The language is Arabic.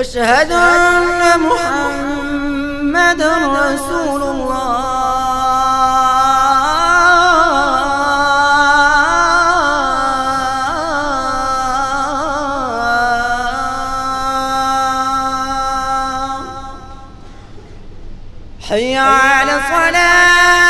أشهد أن محمد رسول الله. حي على الصلاة.